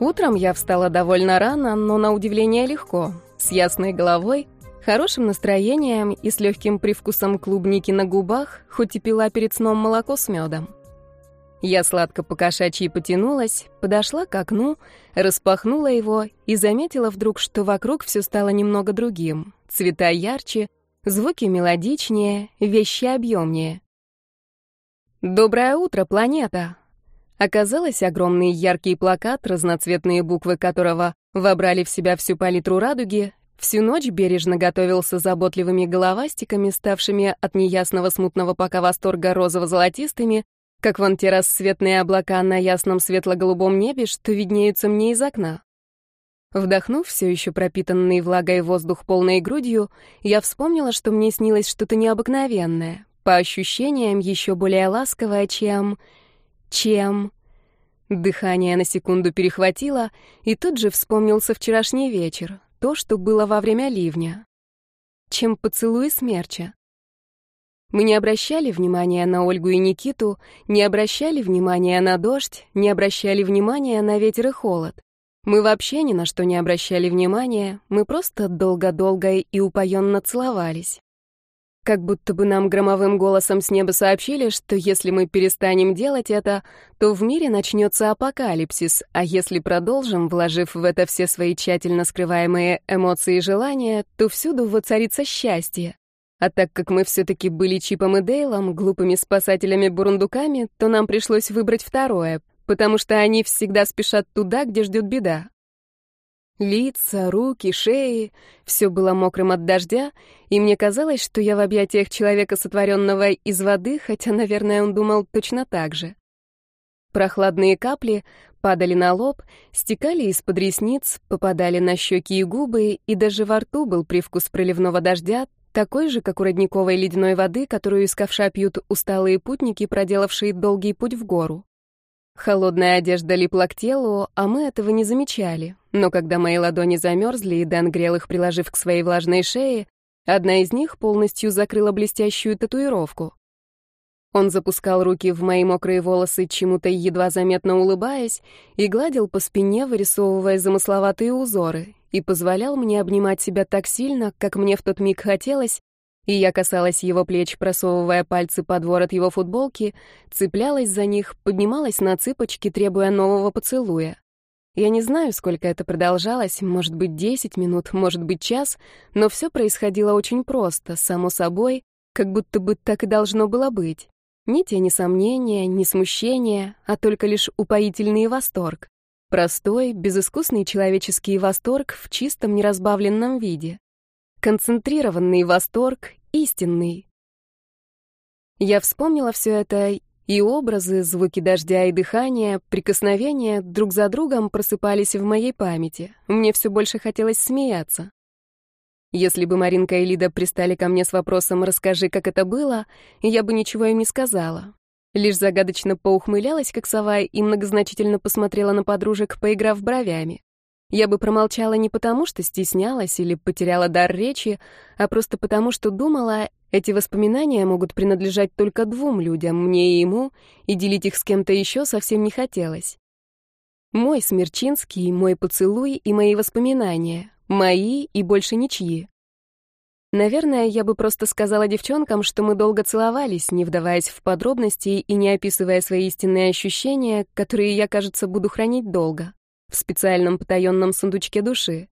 Утром я встала довольно рано, но на удивление легко, с ясной головой, хорошим настроением и с легким привкусом клубники на губах, хоть и пила перед сном молоко с медом. Я сладко покошачьи потянулась, подошла к окну, распахнула его и заметила вдруг, что вокруг все стало немного другим. Цвета ярче, звуки мелодичнее, вещи объемнее. «Доброе утро, планета!» Оказалось, огромный яркий плакат, разноцветные буквы которого вобрали в себя всю палитру радуги, всю ночь бережно готовился заботливыми головастиками, ставшими от неясного смутного пока восторга розово-золотистыми, как вон те рассветные облака на ясном светло-голубом небе, что виднеются мне из окна. Вдохнув все еще пропитанный влагой воздух полной грудью, я вспомнила, что мне снилось что-то необыкновенное, по ощущениям еще более ласковое, чем чем? Дыхание на секунду перехватило, и тут же вспомнился вчерашний вечер, то, что было во время ливня. Чем поцелуй смерча. Мы не обращали внимания на Ольгу и Никиту, не обращали внимания на дождь, не обращали внимания на ветер и холод. Мы вообще ни на что не обращали внимания, мы просто долго-долго и упоенно целовались. Как будто бы нам громовым голосом с неба сообщили, что если мы перестанем делать это, то в мире начнется апокалипсис, а если продолжим, вложив в это все свои тщательно скрываемые эмоции и желания, то всюду воцарится счастье. А так как мы все-таки были Чипом и Дейлом, глупыми спасателями-бурундуками, то нам пришлось выбрать второе, потому что они всегда спешат туда, где ждет беда. Лица, руки, шеи — все было мокрым от дождя, и мне казалось, что я в объятиях человека, сотворенного из воды, хотя, наверное, он думал точно так же. Прохладные капли падали на лоб, стекали из-под ресниц, попадали на щеки и губы, и даже во рту был привкус проливного дождя, такой же, как у родниковой ледяной воды, которую из ковша пьют усталые путники, проделавшие долгий путь в гору. Холодная одежда липла к телу, а мы этого не замечали. Но когда мои ладони замерзли, и Дэн грел их, приложив к своей влажной шее, одна из них полностью закрыла блестящую татуировку. Он запускал руки в мои мокрые волосы, чему-то едва заметно улыбаясь, и гладил по спине, вырисовывая замысловатые узоры, и позволял мне обнимать себя так сильно, как мне в тот миг хотелось, и я касалась его плеч, просовывая пальцы под ворот его футболки, цеплялась за них, поднималась на цыпочки, требуя нового поцелуя. Я не знаю, сколько это продолжалось, может быть, десять минут, может быть, час, но все происходило очень просто, само собой, как будто бы так и должно было быть. Ни тени сомнения, ни смущения, а только лишь упоительный восторг. Простой, безыскусный человеческий восторг в чистом неразбавленном виде. Концентрированный восторг, истинный. Я вспомнила все это, и образы, звуки дождя и дыхания, прикосновения друг за другом просыпались в моей памяти. Мне все больше хотелось смеяться. Если бы Маринка и Лида пристали ко мне с вопросом «расскажи, как это было», я бы ничего им не сказала. Лишь загадочно поухмылялась, как сова, и многозначительно посмотрела на подружек, поиграв бровями. Я бы промолчала не потому, что стеснялась или потеряла дар речи, а просто потому, что думала, эти воспоминания могут принадлежать только двум людям, мне и ему, и делить их с кем-то еще совсем не хотелось. Мой Смерчинский, мой поцелуй и мои воспоминания. Мои и больше ничьи. Наверное, я бы просто сказала девчонкам, что мы долго целовались, не вдаваясь в подробности и не описывая свои истинные ощущения, которые я, кажется, буду хранить долго в специальном потаенном сундучке души.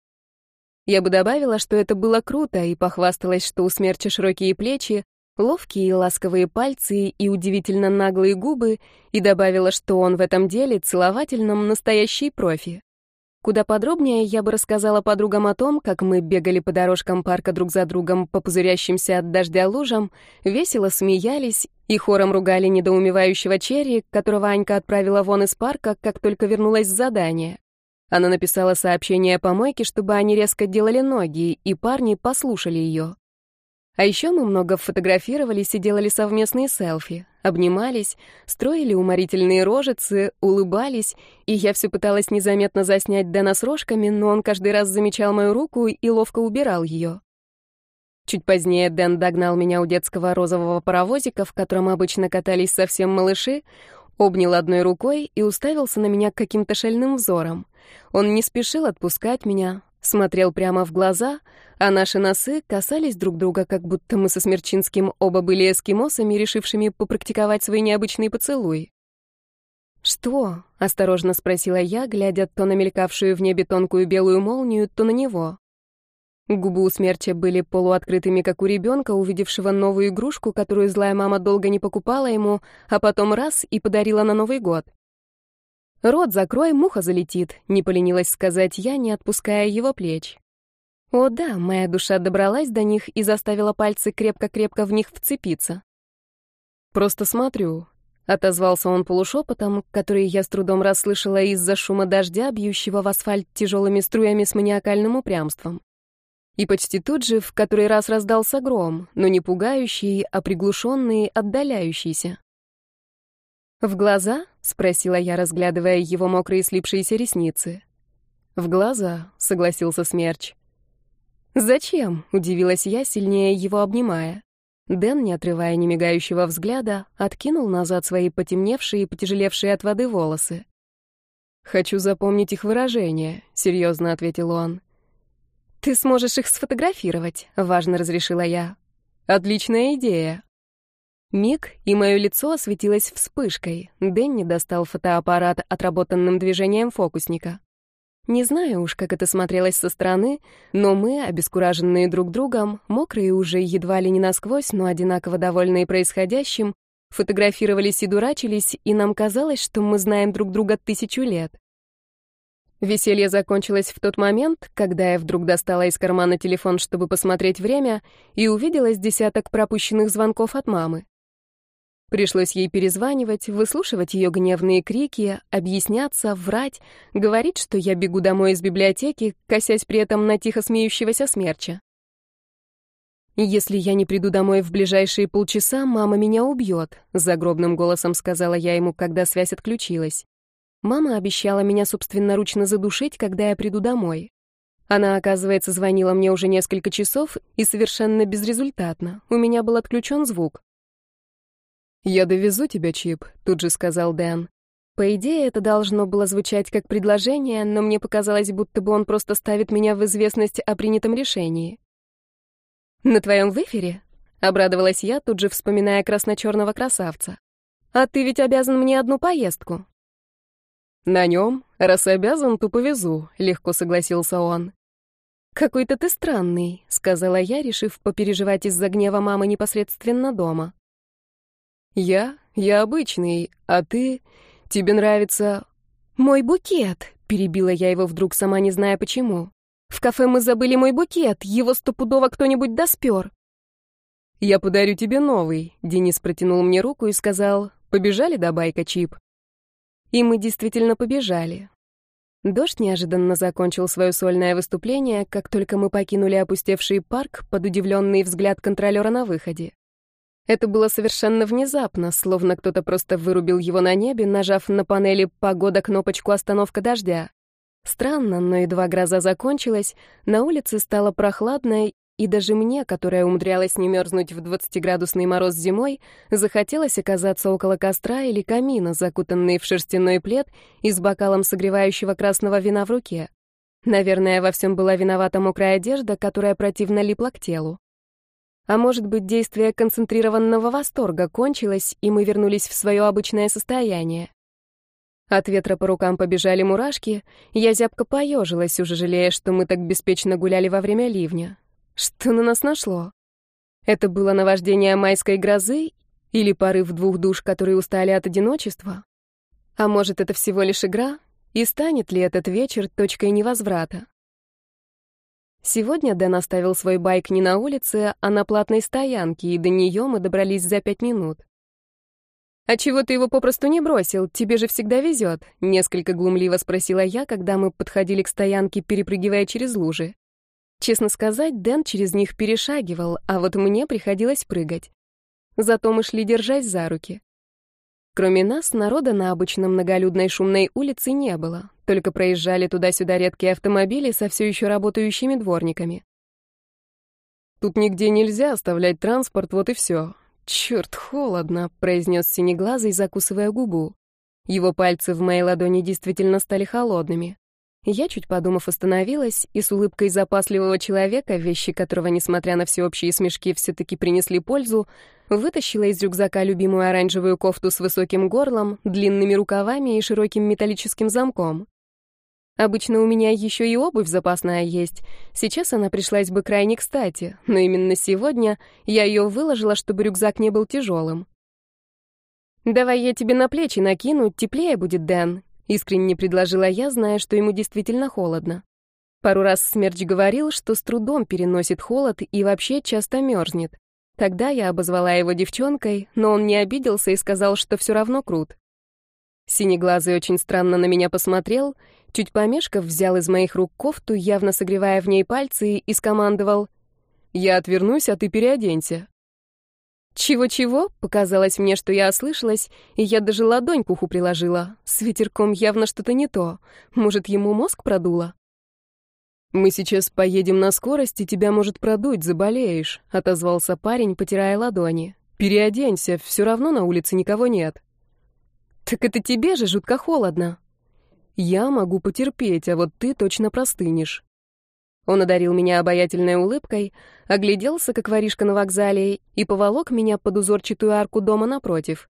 Я бы добавила, что это было круто, и похвасталась, что у смерча широкие плечи, ловкие и ласковые пальцы и удивительно наглые губы, и добавила, что он в этом деле целовательном настоящий профи. Куда подробнее я бы рассказала подругам о том, как мы бегали по дорожкам парка друг за другом по пузырящимся от дождя лужам, весело смеялись и хором ругали недоумевающего Черри, которого Анька отправила вон из парка, как только вернулась с задания. Она написала сообщение по мойке, чтобы они резко делали ноги, и парни послушали ее. А еще мы много фотографировались и делали совместные селфи, обнимались, строили уморительные рожицы, улыбались, и я все пыталась незаметно заснять Дэна с рожками, но он каждый раз замечал мою руку и ловко убирал ее. Чуть позднее Дэн догнал меня у детского розового паровозика, в котором обычно катались совсем малыши, обнял одной рукой и уставился на меня каким-то шальным взором. Он не спешил отпускать меня, смотрел прямо в глаза, а наши носы касались друг друга, как будто мы со Смерчинским оба были эскимосами, решившими попрактиковать свой необычный поцелуй. «Что?» — осторожно спросила я, глядя то на мелькавшую в небе тонкую белую молнию, то на него. Губы у смерча были полуоткрытыми, как у ребенка, увидевшего новую игрушку, которую злая мама долго не покупала ему, а потом раз и подарила на Новый год. «Рот закрой, муха залетит», — не поленилась сказать я, не отпуская его плеч. О да, моя душа добралась до них и заставила пальцы крепко-крепко в них вцепиться. «Просто смотрю», — отозвался он полушепотом, который я с трудом расслышала из-за шума дождя, бьющего в асфальт тяжелыми струями с маниакальным упрямством. И почти тут же в который раз раздался гром, но не пугающий, а приглушенный, отдаляющийся. «В глаза?» — спросила я, разглядывая его мокрые слипшиеся ресницы. «В глаза», — согласился Смерч. «Зачем?» — удивилась я, сильнее его обнимая. Дэн, не отрывая немигающего взгляда, откинул назад свои потемневшие и потяжелевшие от воды волосы. «Хочу запомнить их выражение», — серьезно ответил он. «Ты сможешь их сфотографировать», — важно разрешила я. «Отличная идея». Миг, и мое лицо осветилось вспышкой. Дэнни достал фотоаппарат отработанным движением фокусника. Не знаю уж, как это смотрелось со стороны, но мы, обескураженные друг другом, мокрые уже едва ли не насквозь, но одинаково довольные происходящим, фотографировались и дурачились, и нам казалось, что мы знаем друг друга тысячу лет. Веселье закончилось в тот момент, когда я вдруг достала из кармана телефон, чтобы посмотреть время, и увидела с десяток пропущенных звонков от мамы. Пришлось ей перезванивать, выслушивать ее гневные крики, объясняться, врать, говорить, что я бегу домой из библиотеки, косясь при этом на тихо смеющегося смерча. «Если я не приду домой в ближайшие полчаса, мама меня убьет», — загробным голосом сказала я ему, когда связь отключилась. Мама обещала меня собственноручно задушить, когда я приду домой. Она, оказывается, звонила мне уже несколько часов и совершенно безрезультатно. У меня был отключен звук. «Я довезу тебя, Чип», — тут же сказал Дэн. По идее, это должно было звучать как предложение, но мне показалось, будто бы он просто ставит меня в известность о принятом решении. «На твоем выфере?» — обрадовалась я, тут же вспоминая красно-черного красавца. «А ты ведь обязан мне одну поездку». «На нем? Раз обязан, то повезу», — легко согласился он. «Какой-то ты странный», — сказала я, решив попереживать из-за гнева мамы непосредственно дома. «Я? Я обычный, а ты? Тебе нравится...» «Мой букет», — перебила я его вдруг, сама не зная почему. «В кафе мы забыли мой букет, его стопудово кто-нибудь доспер». «Я подарю тебе новый», — Денис протянул мне руку и сказал, «Побежали до байка, Чип?» И мы действительно побежали. Дождь неожиданно закончил свое сольное выступление, как только мы покинули опустевший парк под удивленный взгляд контролера на выходе. Это было совершенно внезапно, словно кто-то просто вырубил его на небе, нажав на панели «Погода» кнопочку «Остановка дождя». Странно, но едва гроза закончилась, на улице стало прохладно, и даже мне, которая умудрялась не мерзнуть в 20-градусный мороз зимой, захотелось оказаться около костра или камина, закутанный в шерстяной плед и с бокалом согревающего красного вина в руке. Наверное, во всем была виновата мокрая одежда, которая противно липла к телу. А может быть, действие концентрированного восторга кончилось, и мы вернулись в свое обычное состояние. От ветра по рукам побежали мурашки, я зябко поежилась, уже жалея, что мы так беспечно гуляли во время ливня. Что на нас нашло? Это было наваждение майской грозы или порыв двух душ, которые устали от одиночества? А может, это всего лишь игра? И станет ли этот вечер точкой невозврата? Сегодня Дэн оставил свой байк не на улице, а на платной стоянке, и до нее мы добрались за пять минут. «А чего ты его попросту не бросил? Тебе же всегда везет», — несколько глумливо спросила я, когда мы подходили к стоянке, перепрыгивая через лужи. Честно сказать, Дэн через них перешагивал, а вот мне приходилось прыгать. Зато мы шли, держась за руки. Кроме нас, народа на обычно многолюдной шумной улице не было, только проезжали туда-сюда редкие автомобили со все еще работающими дворниками. «Тут нигде нельзя оставлять транспорт, вот и все. Черт, холодно», — произнес синеглазый, закусывая губу. Его пальцы в моей ладони действительно стали холодными. Я, чуть подумав, остановилась и с улыбкой запасливого человека, вещи которого, несмотря на всеобщие смешки, все-таки принесли пользу, вытащила из рюкзака любимую оранжевую кофту с высоким горлом, длинными рукавами и широким металлическим замком. Обычно у меня еще и обувь запасная есть. Сейчас она пришлась бы крайне кстати, но именно сегодня я ее выложила, чтобы рюкзак не был тяжелым. «Давай я тебе на плечи накину, теплее будет, Дэн», — искренне предложила я, зная, что ему действительно холодно. Пару раз Смерч говорил, что с трудом переносит холод и вообще часто мерзнет. Тогда я обозвала его девчонкой, но он не обиделся и сказал, что все равно крут. Синеглазый очень странно на меня посмотрел, чуть помешков, взял из моих рук кофту, явно согревая в ней пальцы, и скомандовал «Я отвернусь, а ты переоденься». Чего-чего? Показалось мне, что я ослышалась, и я даже ладонь к уху приложила. С ветерком явно что-то не то. Может, ему мозг продуло? «Мы сейчас поедем на скорость, и тебя может продуть, заболеешь», — отозвался парень, потирая ладони. «Переоденься, все равно на улице никого нет». «Так это тебе же жутко холодно». «Я могу потерпеть, а вот ты точно простынешь». Он одарил меня обаятельной улыбкой, огляделся, как воришка на вокзале, и поволок меня под узорчатую арку дома напротив.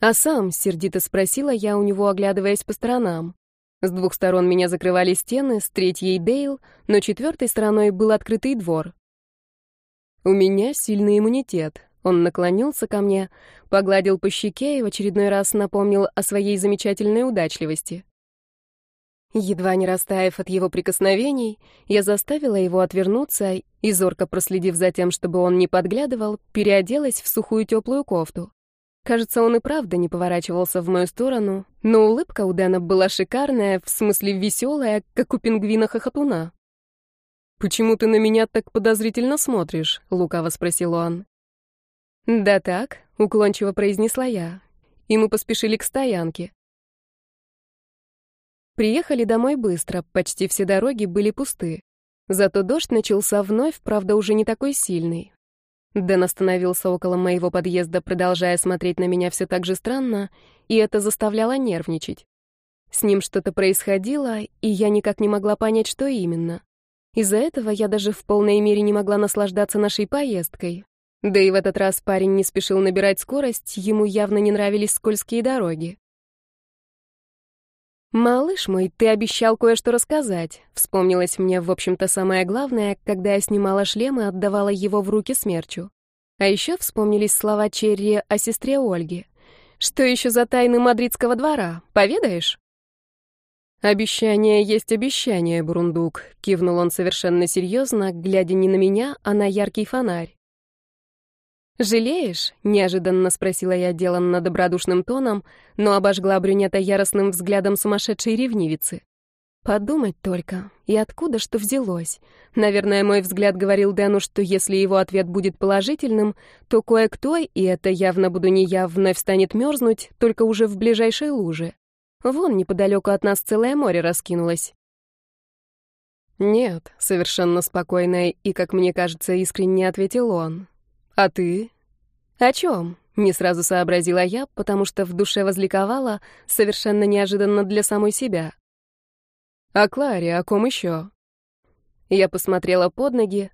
«А сам?» — сердито спросила я у него, оглядываясь по сторонам. С двух сторон меня закрывали стены, с третьей — Дейл, но четвертой стороной был открытый двор. «У меня сильный иммунитет», он наклонился ко мне, погладил по щеке и в очередной раз напомнил о своей замечательной удачливости. Едва не растаяв от его прикосновений, я заставила его отвернуться и, зорко проследив за тем, чтобы он не подглядывал, переоделась в сухую теплую кофту. Кажется, он и правда не поворачивался в мою сторону, но улыбка у Дэна была шикарная, в смысле веселая, как у пингвина-хохотуна. «Почему ты на меня так подозрительно смотришь?» — лукаво спросил он. «Да так», — уклончиво произнесла я, и мы поспешили к стоянке. Приехали домой быстро, почти все дороги были пусты. Зато дождь начался вновь, правда, уже не такой сильный. Дэн остановился около моего подъезда, продолжая смотреть на меня все так же странно, и это заставляло нервничать. С ним что-то происходило, и я никак не могла понять, что именно. Из-за этого я даже в полной мере не могла наслаждаться нашей поездкой, да и в этот раз парень не спешил набирать скорость, ему явно не нравились скользкие дороги. «Малыш мой, ты обещал кое-что рассказать», — вспомнилось мне, в общем-то, самое главное, когда я снимала шлем и отдавала его в руки смерчу. А еще вспомнились слова Черри о сестре Ольге. «Что еще за тайны мадридского двора? Поведаешь?» «Обещание есть обещание, Бурундук», — кивнул он совершенно серьезно, глядя не на меня, а на яркий фонарь. «Жалеешь?» — неожиданно спросила я деланно добродушным тоном, но обожгла брюнета яростным взглядом сумасшедшей ревнивицы. Подумать только, и откуда что взялось? Наверное, мой взгляд говорил Дэну, что если его ответ будет положительным, то кое-кто, и это явно буду не я, вновь станет мерзнуть, только уже в ближайшей луже. Вон неподалеку от нас целое море раскинулось. «Нет», — совершенно спокойно и, как мне кажется, искренне ответил он. «А ты?» «О чем?» — не сразу сообразила я, потому что в душе возликовала, совершенно неожиданно для самой себя. «О Кларе, о ком еще?» Я посмотрела под ноги,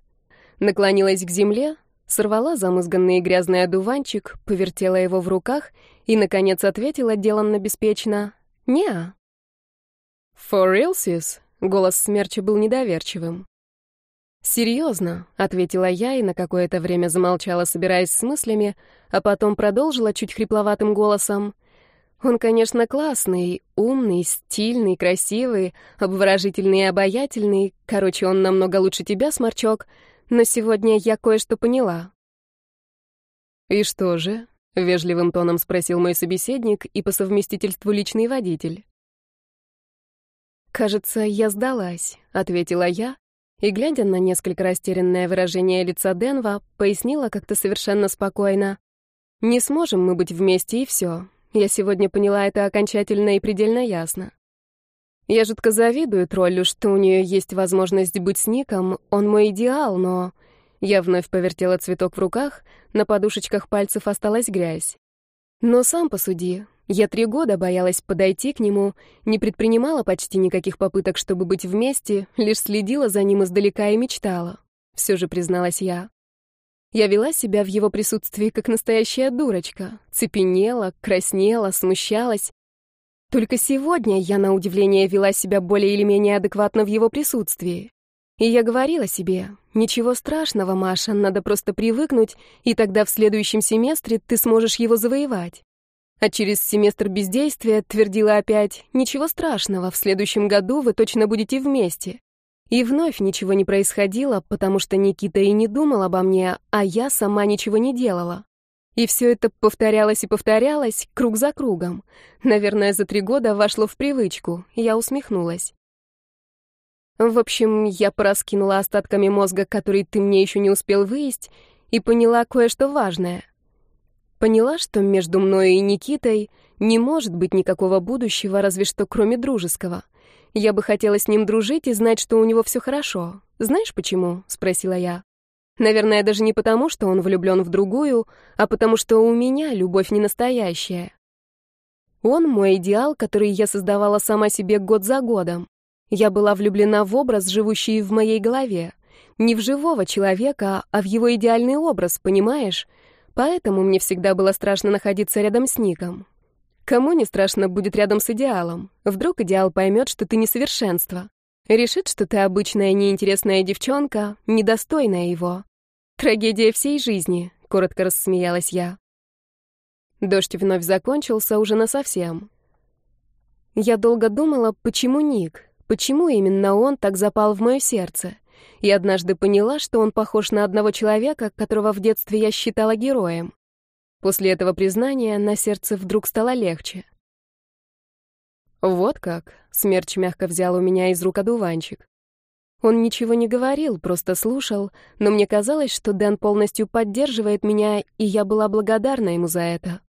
наклонилась к земле, сорвала замызганный грязный одуванчик, повертела его в руках и, наконец, ответила деланно беспечно «Не-а». «For realsies?» — голос смерча был недоверчивым. «Серьезно», — ответила я и на какое-то время замолчала, собираясь с мыслями, а потом продолжила чуть хрипловатым голосом. «Он, конечно, классный, умный, стильный, красивый, обворожительный и обаятельный. Короче, он намного лучше тебя, Сморчок, но сегодня я кое-что поняла». «И что же?» — вежливым тоном спросил мой собеседник и по совместительству личный водитель. «Кажется, я сдалась», — ответила я, и, глядя на несколько растерянное выражение лица Денва, пояснила как-то совершенно спокойно. «Не сможем мы быть вместе, и все. Я сегодня поняла это окончательно и предельно ясно. Я жутко завидую троллю, что у нее есть возможность быть с Ником, он мой идеал, но...» Я вновь повертела цветок в руках, на подушечках пальцев осталась грязь. «Но сам посуди, Я три года боялась подойти к нему, не предпринимала почти никаких попыток, чтобы быть вместе, лишь следила за ним издалека и мечтала. Все же призналась я. Я вела себя в его присутствии как настоящая дурочка, цепенела, краснела, смущалась. Только сегодня я, на удивление, вела себя более или менее адекватно в его присутствии. И я говорила себе, ничего страшного, Маша, надо просто привыкнуть, и тогда в следующем семестре ты сможешь его завоевать. А через семестр бездействия твердила опять, ничего страшного, в следующем году вы точно будете вместе. И вновь ничего не происходило, потому что Никита и не думал обо мне, а я сама ничего не делала. И все это повторялось и повторялось, круг за кругом. Наверное, за три года вошло в привычку. Я усмехнулась. В общем, я пораскинула остатками мозга, который ты мне еще не успел выесть, и поняла кое-что важное. Поняла, что между мной и Никитой не может быть никакого будущего, разве что кроме дружеского. Я бы хотела с ним дружить и знать, что у него все хорошо. Знаешь почему? спросила я. Наверное, даже не потому, что он влюблен в другую, а потому что у меня любовь не настоящая. Он мой идеал, который я создавала сама себе год за годом. Я была влюблена в образ, живущий в моей голове. Не в живого человека, а в его идеальный образ, понимаешь? Поэтому мне всегда было страшно находиться рядом с Ником. Кому не страшно будет рядом с идеалом? Вдруг идеал поймет, что ты несовершенство. Решит, что ты обычная неинтересная девчонка, недостойная его. Трагедия всей жизни, коротко рассмеялась я. Дождь вновь закончился уже насовсем. Я долго думала, почему Ник, почему именно он так запал в мое сердце и однажды поняла, что он похож на одного человека, которого в детстве я считала героем. После этого признания на сердце вдруг стало легче. «Вот как», — Смерч мягко взял у меня из рук одуванчик. Он ничего не говорил, просто слушал, но мне казалось, что Дэн полностью поддерживает меня, и я была благодарна ему за это.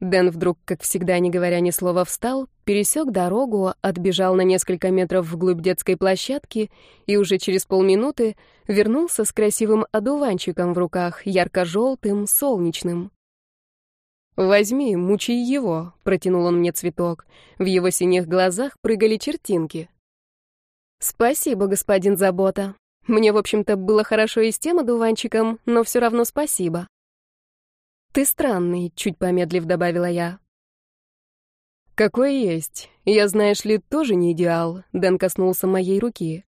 Дэн вдруг, как всегда, не говоря ни слова, встал, пересек дорогу, отбежал на несколько метров вглубь детской площадки и уже через полминуты вернулся с красивым одуванчиком в руках, ярко-желтым, солнечным. «Возьми, мучай его», — протянул он мне цветок. В его синих глазах прыгали чертинки. «Спасибо, господин Забота. Мне, в общем-то, было хорошо и с тем одуванчиком, но все равно спасибо». «Ты странный», — чуть помедлив добавила я. «Какой есть. Я, знаешь ли, тоже не идеал», — Дэн коснулся моей руки.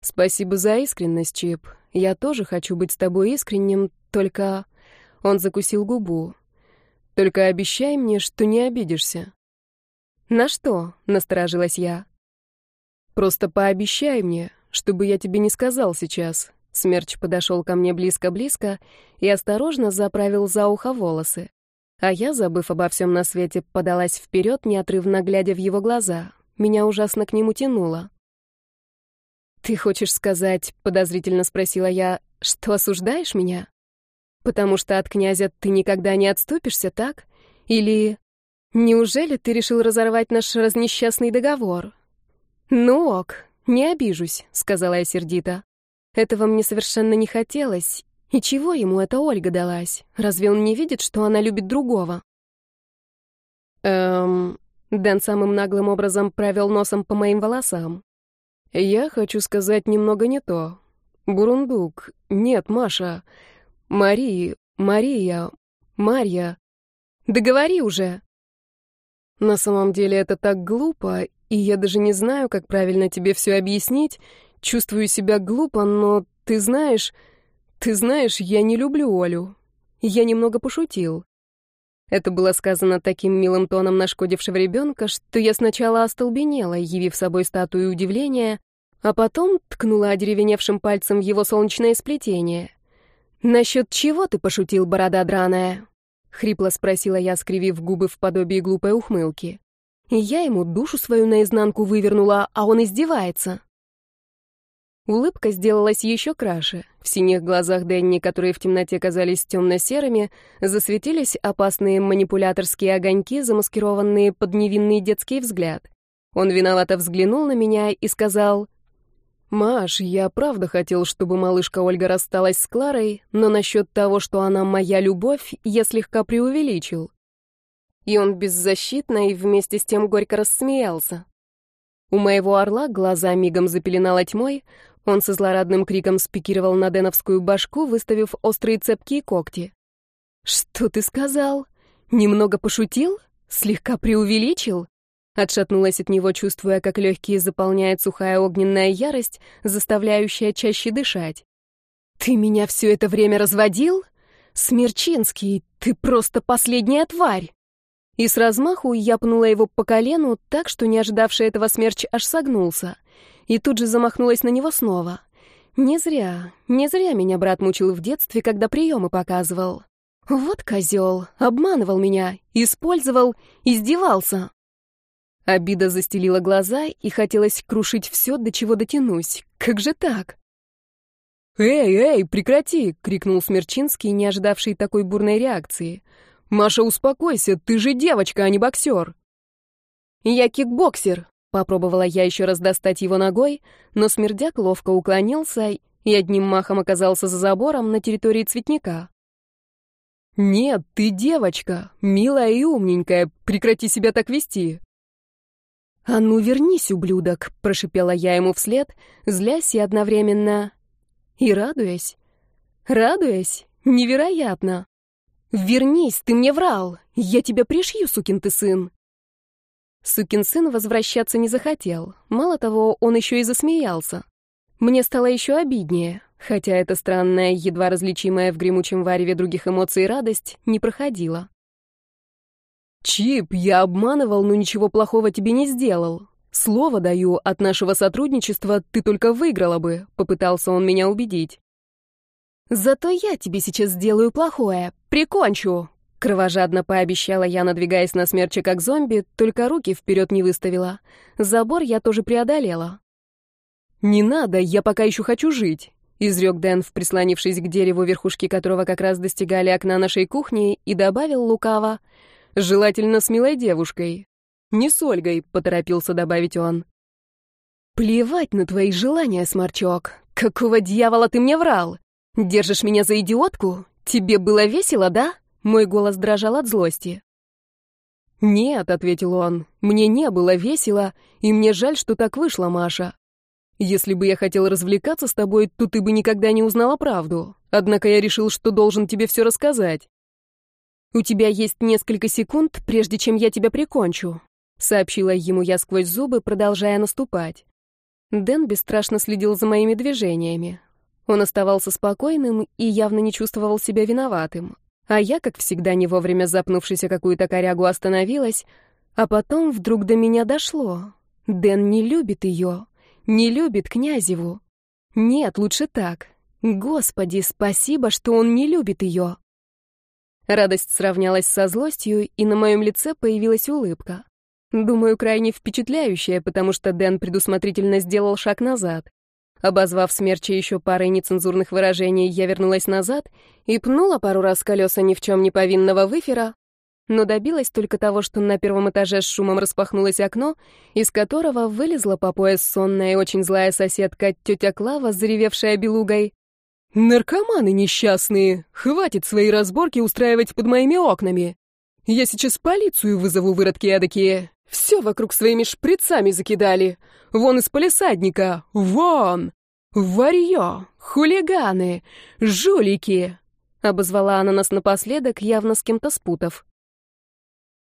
«Спасибо за искренность, Чип. Я тоже хочу быть с тобой искренним, только...» Он закусил губу. «Только обещай мне, что не обидишься». «На что?» — насторожилась я. «Просто пообещай мне, чтобы я тебе не сказал сейчас. Смерч подошел ко мне близко-близко и осторожно заправил за ухо волосы. А я, забыв обо всем на свете, подалась вперед, неотрывно глядя в его глаза. Меня ужасно к нему тянуло. «Ты хочешь сказать, — подозрительно спросила я, — что осуждаешь меня? Потому что от князя ты никогда не отступишься, так? Или... Неужели ты решил разорвать наш разнесчастный договор?» «Ну ок, не обижусь», — сказала я сердито. Этого мне совершенно не хотелось. И чего ему эта Ольга далась? Разве он не видит, что она любит другого? Эм... Дэн самым наглым образом провел носом по моим волосам. Я хочу сказать немного не то. Бурундук. Нет, Маша. Мари... Мария... Марья. Да говори уже. На самом деле это так глупо, и я даже не знаю, как правильно тебе все объяснить, Чувствую себя глупо, но ты знаешь... Ты знаешь, я не люблю Олю. Я немного пошутил. Это было сказано таким милым тоном нашкодившего ребенка, что я сначала остолбенела, явив собой статую удивления, а потом ткнула одеревеневшим пальцем в его солнечное сплетение. «Насчет чего ты пошутил, борода драная?» — хрипло спросила я, скривив губы в подобии глупой ухмылки. я ему душу свою наизнанку вывернула, а он издевается. Улыбка сделалась еще краше. В синих глазах Дэнни, которые в темноте казались темно-серыми, засветились опасные манипуляторские огоньки, замаскированные под невинный детский взгляд. Он виновато взглянул на меня и сказал, «Маш, я правда хотел, чтобы малышка Ольга рассталась с Кларой, но насчет того, что она моя любовь, я слегка преувеличил». И он беззащитно и вместе с тем горько рассмеялся. У моего орла глаза мигом запеленала тьмой, он со злорадным криком спикировал на деновскую башку, выставив острые цепкие когти. «Что ты сказал? Немного пошутил? Слегка преувеличил?» Отшатнулась от него, чувствуя, как легкие заполняет сухая огненная ярость, заставляющая чаще дышать. «Ты меня все это время разводил? Смерчинский, ты просто последняя тварь!» И с размаху я пнула его по колену, так что не ожидавший этого смерч аж согнулся. И тут же замахнулась на него снова. Не зря, не зря меня брат мучил в детстве, когда приемы показывал. Вот козел, обманывал меня, использовал, издевался. Обида застелила глаза, и хотелось крушить все, до чего дотянусь. Как же так? «Эй, эй, прекрати!» — крикнул Смерчинский, не ожидавший такой бурной реакции. «Маша, успокойся, ты же девочка, а не боксер!» «Я кикбоксер!» — попробовала я еще раз достать его ногой, но смердяк ловко уклонился и одним махом оказался за забором на территории цветника. «Нет, ты девочка, милая и умненькая, прекрати себя так вести!» «А ну вернись, ублюдок!» — прошипела я ему вслед, злясь и одновременно... и радуясь. Радуясь? Невероятно! «Вернись, ты мне врал! Я тебя пришью, сукин ты сын!» Сукин сын возвращаться не захотел. Мало того, он еще и засмеялся. Мне стало еще обиднее, хотя эта странная, едва различимая в гремучем вареве других эмоций радость не проходила. «Чип, я обманывал, но ничего плохого тебе не сделал. Слово даю, от нашего сотрудничества ты только выиграла бы», — попытался он меня убедить. «Зато я тебе сейчас сделаю плохое. Прикончу!» Кровожадно пообещала я, надвигаясь на смерча как зомби, только руки вперед не выставила. Забор я тоже преодолела. «Не надо, я пока еще хочу жить», — изрек Дэн, прислонившись к дереву, верхушки которого как раз достигали окна нашей кухни, и добавил лукаво — Желательно с милой девушкой. Не с Ольгой, поторопился добавить он. Плевать на твои желания, сморчок. Какого дьявола ты мне врал? Держишь меня за идиотку? Тебе было весело, да? Мой голос дрожал от злости. «Нет», — ответил он, — «мне не было весело, и мне жаль, что так вышло, Маша. Если бы я хотел развлекаться с тобой, то ты бы никогда не узнала правду. Однако я решил, что должен тебе все рассказать. «У тебя есть несколько секунд, прежде чем я тебя прикончу», — сообщила ему я сквозь зубы, продолжая наступать. Дэн бесстрашно следил за моими движениями. Он оставался спокойным и явно не чувствовал себя виноватым. А я, как всегда, не вовремя запнувшись о какую-то корягу, остановилась, а потом вдруг до меня дошло. Дэн не любит ее, не любит Князеву. Нет, лучше так. Господи, спасибо, что он не любит ее. Радость сравнялась со злостью, и на моем лице появилась улыбка. Думаю, крайне впечатляющая, потому что Дэн предусмотрительно сделал шаг назад. Обозвав смерча еще парой нецензурных выражений, я вернулась назад и пнула пару раз колеса ни в чем не повинного выфера, но добилась только того, что на первом этаже с шумом распахнулось окно, из которого вылезла по пояс сонная и очень злая соседка тетя Клава, заревевшая белугой. «Наркоманы несчастные! Хватит свои разборки устраивать под моими окнами! Я сейчас полицию вызову, выродки эдакие! Все вокруг своими шприцами закидали! Вон из полисадника! Вон! Варьё! Хулиганы! Жулики!» Обозвала она нас напоследок, явно с кем-то спутав.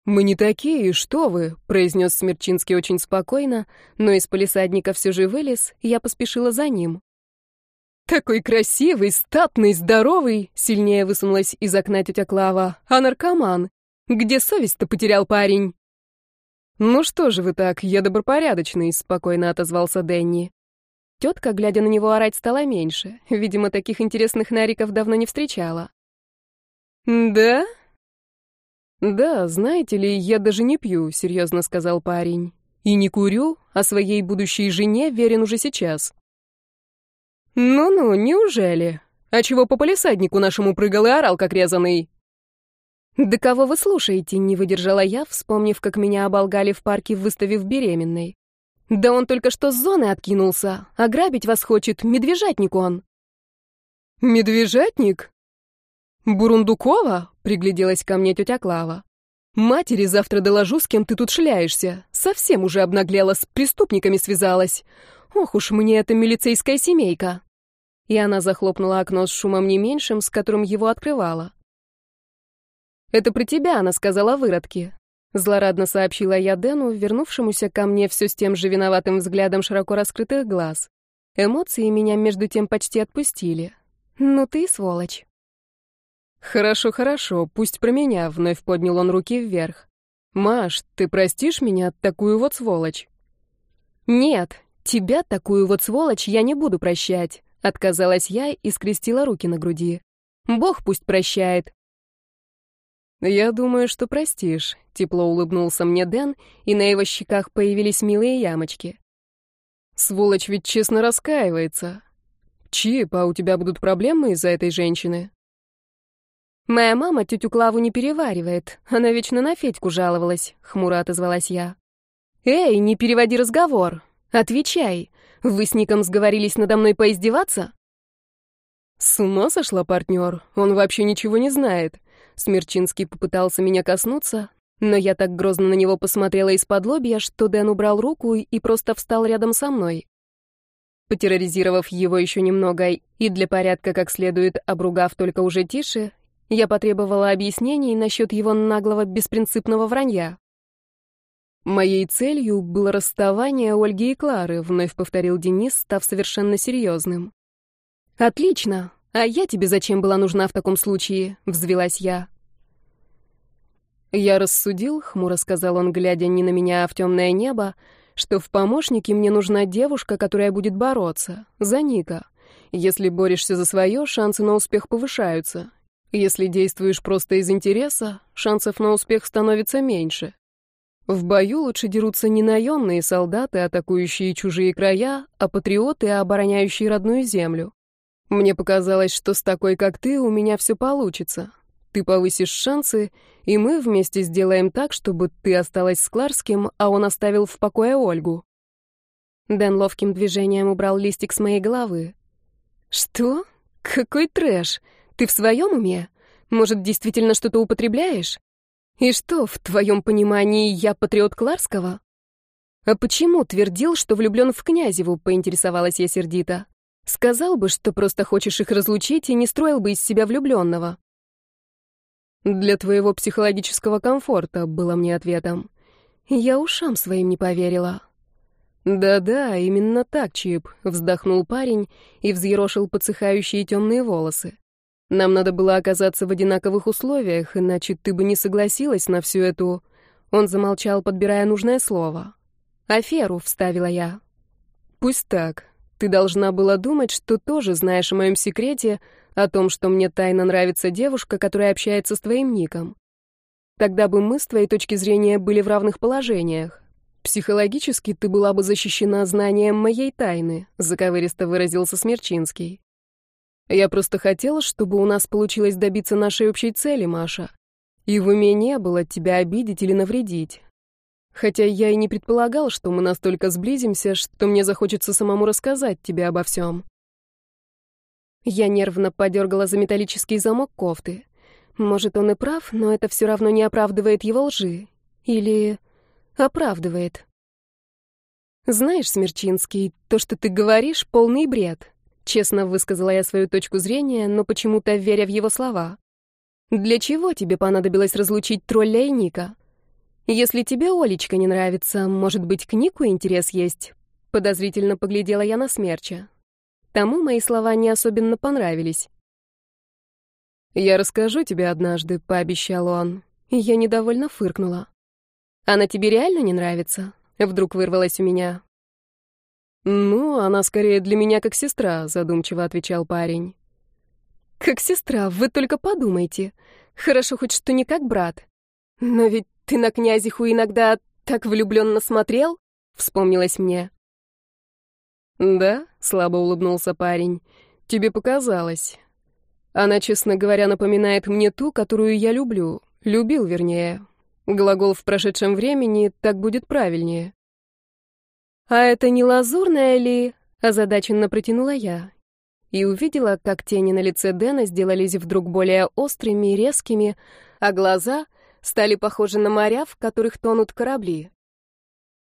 «Мы не такие, что вы», — произнес Смерчинский очень спокойно, но из полисадника все же вылез, я поспешила за ним. «Такой красивый, статный, здоровый!» — сильнее высунулась из окна тетя Клава. «А наркоман? Где совесть-то потерял парень?» «Ну что же вы так, я добропорядочный», — спокойно отозвался Дэнни. Тетка, глядя на него, орать стала меньше. Видимо, таких интересных нариков давно не встречала. «Да?» «Да, знаете ли, я даже не пью», — серьезно сказал парень. «И не курю, а своей будущей жене верен уже сейчас». «Ну-ну, неужели? А чего по полисаднику нашему прыгал и орал, как резанный?» «Да кого вы слушаете?» — не выдержала я, вспомнив, как меня оболгали в парке, выставив беременной. «Да он только что с зоны откинулся. Ограбить вас хочет, медвежатник он». «Медвежатник? Бурундукова?» — пригляделась ко мне тетя Клава. Матери завтра доложу, с кем ты тут шляешься. Совсем уже обнаглела, с преступниками связалась. Ох уж мне эта милицейская семейка. И она захлопнула окно с шумом не меньшим, с которым его открывала. «Это про тебя», — она сказала выродки. Злорадно сообщила я Дэну, вернувшемуся ко мне все с тем же виноватым взглядом широко раскрытых глаз. Эмоции меня между тем почти отпустили. «Ну ты сволочь». «Хорошо, хорошо, пусть про меня», — вновь поднял он руки вверх. «Маш, ты простишь меня такую вот сволочь?» «Нет, тебя такую вот сволочь я не буду прощать», — отказалась я и скрестила руки на груди. «Бог пусть прощает». «Я думаю, что простишь», — тепло улыбнулся мне Дэн, и на его щеках появились милые ямочки. «Сволочь ведь честно раскаивается. Чип, а у тебя будут проблемы из-за этой женщины?» «Моя мама тетю Клаву не переваривает. Она вечно на Федьку жаловалась», — хмуро отозвалась я. «Эй, не переводи разговор. Отвечай. Вы с Ником сговорились надо мной поиздеваться?» «С ума сошла, партнер? Он вообще ничего не знает». Смерчинский попытался меня коснуться, но я так грозно на него посмотрела из-под лобья, что Дэн убрал руку и просто встал рядом со мной. Потерроризировав его еще немного и для порядка как следует обругав только уже тише, я потребовала объяснений насчет его наглого беспринципного вранья. «Моей целью было расставание Ольги и Клары», — вновь повторил Денис, став совершенно серьезным. «Отлично. А я тебе зачем была нужна в таком случае?» — взвелась я. «Я рассудил», — хмуро сказал он, глядя не на меня, а в темное небо, что в помощнике мне нужна девушка, которая будет бороться. За Ника. Если борешься за свое, шансы на успех повышаются. Если действуешь просто из интереса, шансов на успех становится меньше. В бою лучше дерутся не наемные солдаты, атакующие чужие края, а патриоты, обороняющие родную землю. Мне показалось, что с такой, как ты, у меня все получится. Ты повысишь шансы, и мы вместе сделаем так, чтобы ты осталась с Кларским, а он оставил в покое Ольгу. Дэн ловким движением убрал листик с моей головы. «Что? Какой трэш! Ты в своем уме? Может, действительно что-то употребляешь? И что, в твоем понимании, я патриот Кларского? А почему твердил, что влюблен в Князеву, поинтересовалась я сердито. Сказал бы, что просто хочешь их разлучить, и не строил бы из себя влюбленного. Для твоего психологического комфорта, было мне ответом. Я ушам своим не поверила. «Да-да, именно так, Чип», — вздохнул парень и взъерошил подсыхающие темные волосы. Нам надо было оказаться в одинаковых условиях, иначе ты бы не согласилась на всю эту...» Он замолчал, подбирая нужное слово. «Аферу», — вставила я. «Пусть так. Ты должна была думать, что тоже знаешь о моем секрете, о том, что мне тайно нравится девушка, которая общается с твоим ником. Тогда бы мы, с твоей точки зрения, были в равных положениях. Психологически ты была бы защищена знанием моей тайны», — заковыристо выразился Смерчинский. Я просто хотела, чтобы у нас получилось добиться нашей общей цели, Маша. И в уме не было тебя обидеть или навредить. Хотя я и не предполагал, что мы настолько сблизимся, что мне захочется самому рассказать тебе обо всем. Я нервно подергала за металлический замок кофты. Может, он и прав, но это все равно не оправдывает его лжи. Или оправдывает. Знаешь, Смерчинский, то, что ты говоришь, полный бред. Честно высказала я свою точку зрения, но почему-то веря в его слова. «Для чего тебе понадобилось разлучить тролля и Ника? Если тебе Олечка не нравится, может быть, к Нику интерес есть?» Подозрительно поглядела я на Смерча. Тому мои слова не особенно понравились. «Я расскажу тебе однажды», — пообещал он. И я недовольно фыркнула. «Она тебе реально не нравится?» Вдруг вырвалась у меня. «Ну, она скорее для меня как сестра», — задумчиво отвечал парень. «Как сестра, вы только подумайте. Хорошо хоть что не как брат. Но ведь ты на князиху иногда так влюбленно смотрел?» — вспомнилось мне. «Да», — слабо улыбнулся парень, — «тебе показалось. Она, честно говоря, напоминает мне ту, которую я люблю. Любил, вернее. Глагол в прошедшем времени так будет правильнее». «А это не лазурная ли?» — озадаченно протянула я. И увидела, как тени на лице Дэна сделались вдруг более острыми и резкими, а глаза стали похожи на моря, в которых тонут корабли.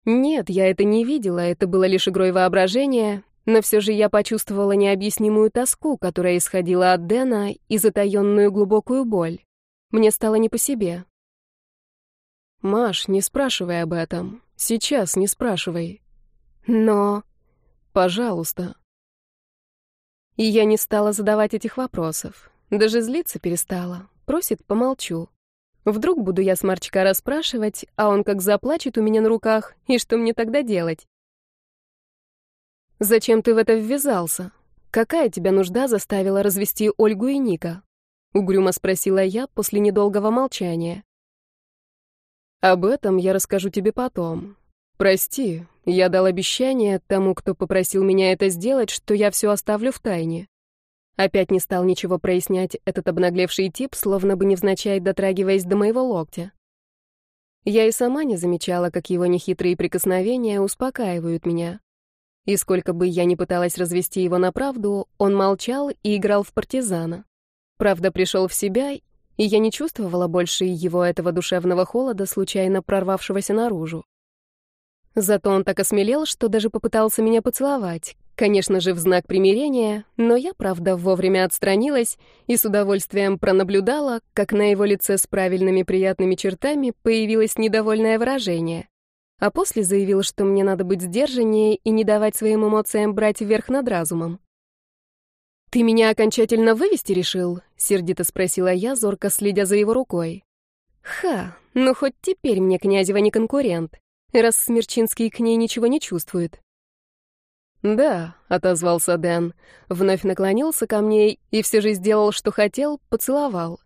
Нет, я это не видела, это было лишь игрой воображения, но все же я почувствовала необъяснимую тоску, которая исходила от Дэна, и затаенную глубокую боль. Мне стало не по себе. «Маш, не спрашивай об этом. Сейчас не спрашивай». «Но...» «Пожалуйста». И я не стала задавать этих вопросов. Даже злиться перестала. Просит, помолчу. Вдруг буду я сморчка расспрашивать, а он как заплачет у меня на руках, и что мне тогда делать? «Зачем ты в это ввязался? Какая тебя нужда заставила развести Ольгу и Ника?» — угрюмо спросила я после недолгого молчания. «Об этом я расскажу тебе потом. Прости, я дал обещание тому, кто попросил меня это сделать, что я все оставлю в тайне. Опять не стал ничего прояснять этот обнаглевший тип, словно бы невзначай дотрагиваясь до моего локтя. Я и сама не замечала, как его нехитрые прикосновения успокаивают меня. И сколько бы я ни пыталась развести его на правду, он молчал и играл в партизана. Правда, пришел в себя, и я не чувствовала больше его этого душевного холода, случайно прорвавшегося наружу. Зато он так осмелел, что даже попытался меня поцеловать, Конечно же, в знак примирения, но я, правда, вовремя отстранилась и с удовольствием пронаблюдала, как на его лице с правильными приятными чертами появилось недовольное выражение. А после заявил, что мне надо быть сдержаннее и не давать своим эмоциям брать вверх над разумом. «Ты меня окончательно вывести решил?» — сердито спросила я, зорко следя за его рукой. «Ха, ну хоть теперь мне Князева не конкурент, раз Смерчинский к ней ничего не чувствует». «Да», — отозвался Дэн, вновь наклонился ко мне и все же сделал, что хотел, поцеловал.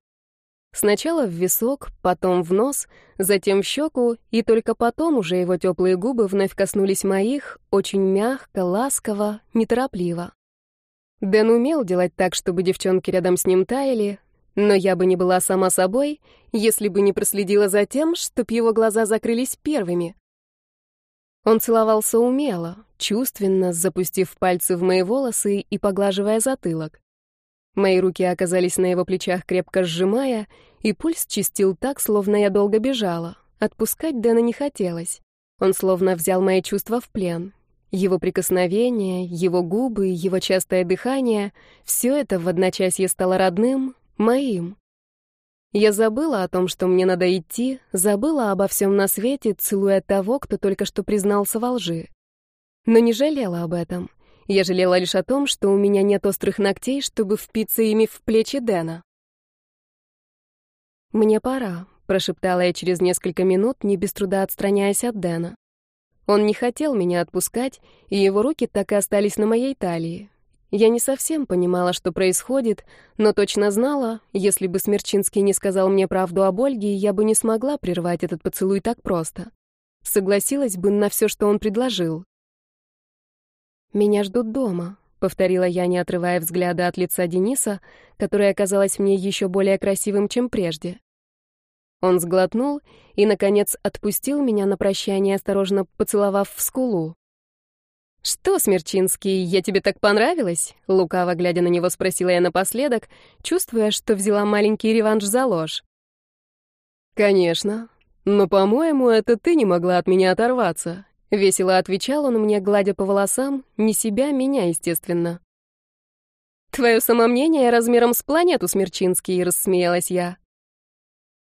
Сначала в висок, потом в нос, затем в щеку, и только потом уже его теплые губы вновь коснулись моих, очень мягко, ласково, неторопливо. Дэн умел делать так, чтобы девчонки рядом с ним таяли, но я бы не была сама собой, если бы не проследила за тем, чтоб его глаза закрылись первыми. Он целовался умело, чувственно, запустив пальцы в мои волосы и поглаживая затылок. Мои руки оказались на его плечах, крепко сжимая, и пульс чистил так, словно я долго бежала. Отпускать Дэна не хотелось. Он словно взял мои чувства в плен. Его прикосновения, его губы, его частое дыхание — все это в одночасье стало родным, моим. Я забыла о том, что мне надо идти, забыла обо всем на свете, целуя того, кто только что признался во лжи. Но не жалела об этом. Я жалела лишь о том, что у меня нет острых ногтей, чтобы впиться ими в плечи Дэна. «Мне пора», — прошептала я через несколько минут, не без труда отстраняясь от Дэна. Он не хотел меня отпускать, и его руки так и остались на моей талии. Я не совсем понимала, что происходит, но точно знала, если бы Смерчинский не сказал мне правду об Ольге, я бы не смогла прервать этот поцелуй так просто. Согласилась бы на все, что он предложил. «Меня ждут дома», — повторила я, не отрывая взгляда от лица Дениса, которое оказалось мне еще более красивым, чем прежде. Он сглотнул и, наконец, отпустил меня на прощание, осторожно поцеловав в скулу. «Что, Смерчинский, я тебе так понравилась?» Лукаво глядя на него, спросила я напоследок, чувствуя, что взяла маленький реванш за ложь. «Конечно. Но, по-моему, это ты не могла от меня оторваться», — весело отвечал он мне, гладя по волосам, не себя, меня, естественно. «Твое самомнение размером с планету, Смерчинский», — рассмеялась я.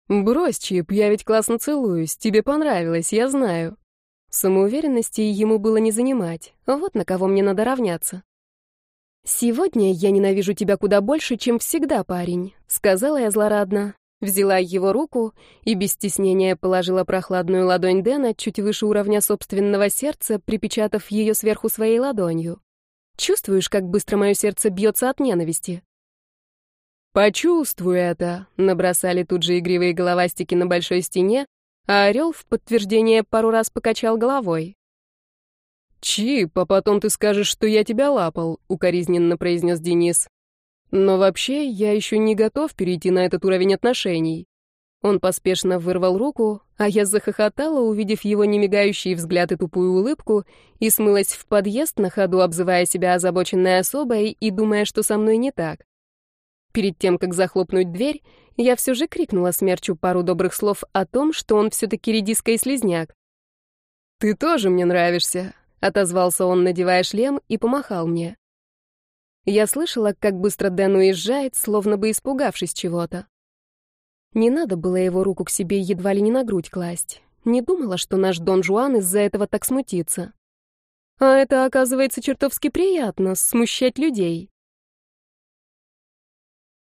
«Брось, Чип, я ведь классно целуюсь, тебе понравилось, я знаю». Самоуверенности ему было не занимать. Вот на кого мне надо равняться. «Сегодня я ненавижу тебя куда больше, чем всегда, парень», — сказала я злорадно. Взяла его руку и без стеснения положила прохладную ладонь Дэна чуть выше уровня собственного сердца, припечатав ее сверху своей ладонью. «Чувствуешь, как быстро мое сердце бьется от ненависти?» «Почувствуй это», — набросали тут же игривые головастики на большой стене, а орел в подтверждение пару раз покачал головой. «Чип, а потом ты скажешь, что я тебя лапал», — укоризненно произнес Денис. «Но вообще, я еще не готов перейти на этот уровень отношений». Он поспешно вырвал руку, а я захохотала, увидев его немигающий взгляд и тупую улыбку, и смылась в подъезд на ходу, обзывая себя озабоченной особой и думая, что со мной не так. Перед тем, как захлопнуть дверь, я все же крикнула смерчу пару добрых слов о том, что он все-таки редиска и слезняк. «Ты тоже мне нравишься», — отозвался он, надевая шлем, и помахал мне. Я слышала, как быстро Дэн уезжает, словно бы испугавшись чего-то. Не надо было его руку к себе едва ли не на грудь класть. Не думала, что наш Дон Жуан из-за этого так смутится. А это, оказывается, чертовски приятно — смущать людей.